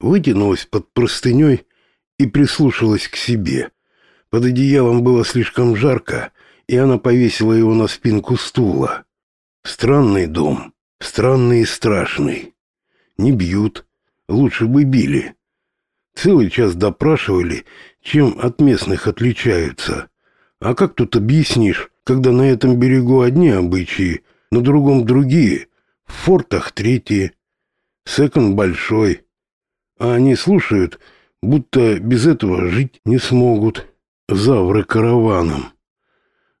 вытянулась под простыней и прислушалась к себе. Под одеялом было слишком жарко, и она повесила его на спинку стула. Странный дом, странный и страшный. Не бьют, лучше бы били. Целый час допрашивали, чем от местных отличаются. А как тут объяснишь, когда на этом берегу одни обычаи, на другом другие, в фортах третьи. Секон большой, а они слушают, будто без этого жить не смогут. Завры караваном.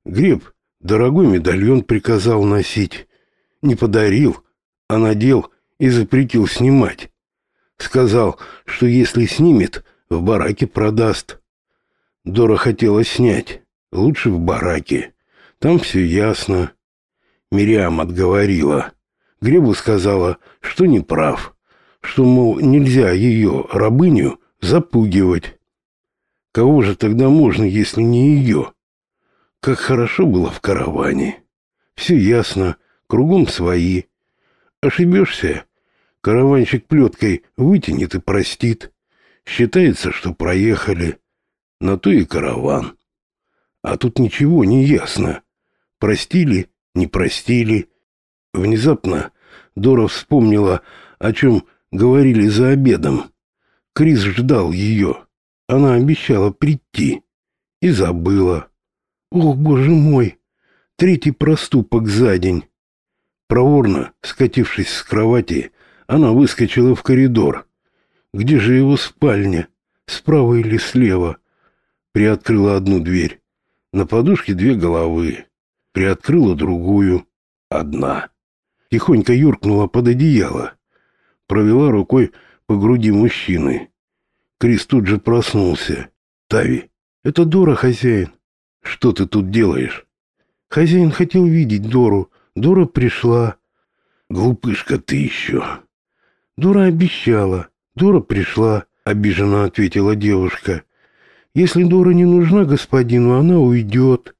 Греб дорогой медальон приказал носить. Не подарил, а надел и запретил снимать. Сказал, что если снимет, в бараке продаст. Дора хотела снять, лучше в бараке. Там все ясно. Мириам отговорила. Гребу сказала, что не прав, что, мол, нельзя ее, рабыню, запугивать. Кого же тогда можно, если не ее? Как хорошо было в караване. Все ясно, кругом свои. Ошибешься, караванщик плеткой вытянет и простит. Считается, что проехали. На то и караван. А тут ничего не ясно. Простили, не простили. Внезапно Дора вспомнила, о чем говорили за обедом. Крис ждал ее. Она обещала прийти. И забыла. Ох, боже мой! Третий проступок за день. Проворно, скатившись с кровати, она выскочила в коридор. Где же его спальня? Справа или слева? Приоткрыла одну дверь. На подушке две головы. Приоткрыла другую. Одна. Тихонько юркнула под одеяло. Провела рукой по груди мужчины. Крис тут же проснулся. «Тави, это Дора, хозяин». «Что ты тут делаешь?» «Хозяин хотел видеть Дору. Дора пришла». «Глупышка ты еще». «Дора обещала. Дора пришла», — обиженно ответила девушка. «Если Дора не нужна господину, она уйдет».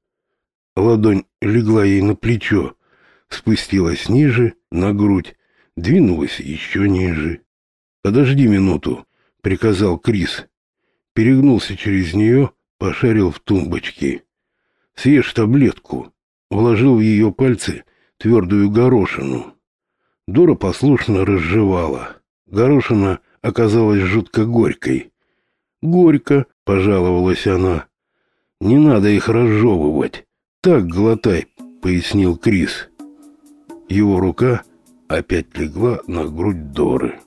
Ладонь легла ей на плечо, спустилась ниже, на грудь, двинулась еще ниже. «Подожди минуту», — приказал Крис. Перегнулся через нее, пошарил в тумбочке. «Съешь таблетку», — вложил в ее пальцы твердую горошину. Дора послушно разжевала. Горошина оказалась жутко горькой. «Горько», — пожаловалась она. «Не надо их разжевывать. Так глотай», — пояснил Крис. Его рука опять легла на грудь Доры.